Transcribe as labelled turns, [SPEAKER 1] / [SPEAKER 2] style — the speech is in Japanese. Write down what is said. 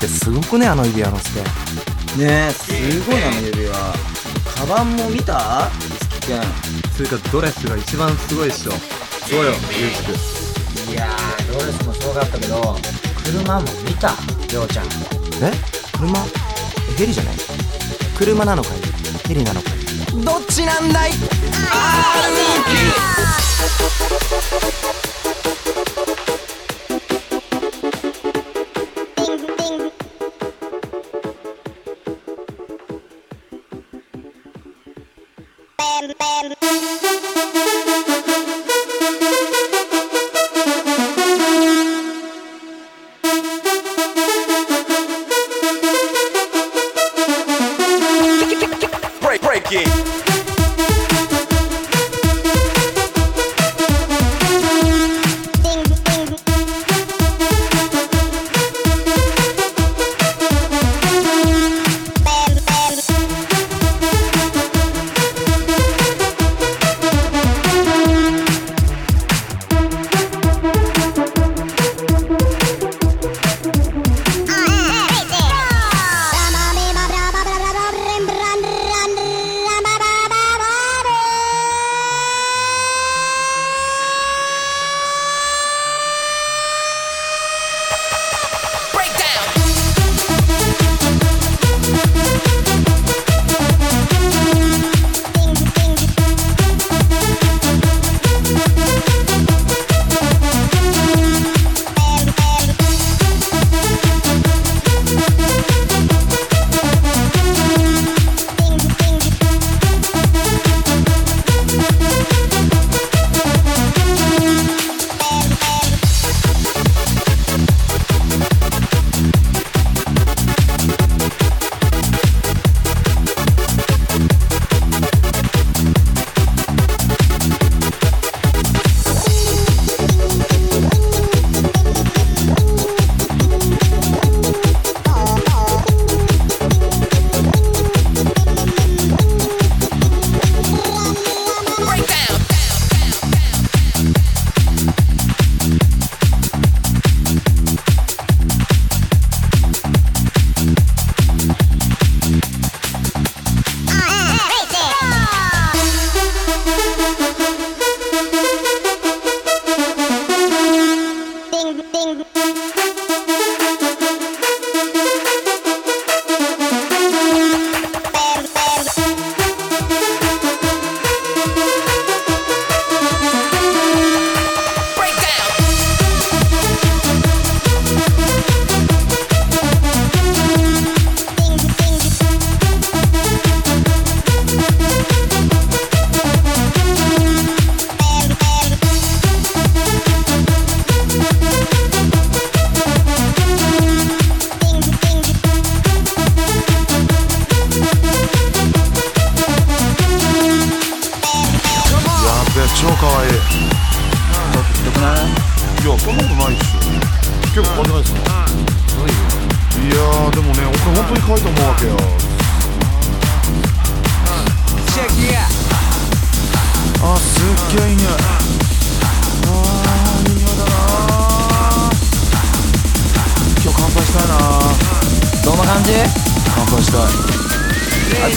[SPEAKER 1] ってすごくねあの指輪のステ
[SPEAKER 2] ねえすごいなあの指輪。カバンも見た？樹くん。
[SPEAKER 3] つうかドレスが一番すごいっしょ。そうよ。ゆうじく
[SPEAKER 2] いやードレスもすごかったけど車も見たりょうちゃん。
[SPEAKER 1] え？車？えヘリじゃない？車なのかい？ヘリなのかい？どっちなんだい？break, break it.
[SPEAKER 4] 超可愛い。
[SPEAKER 2] よくない
[SPEAKER 4] いやそんなことないっすよ。結構変わってないですかいやーでもね俺本当に可愛いと思うわけよ。あすっげえいいねあーいい匂いだな今日乾杯したいな
[SPEAKER 2] どんな感じ？
[SPEAKER 4] 乾杯したい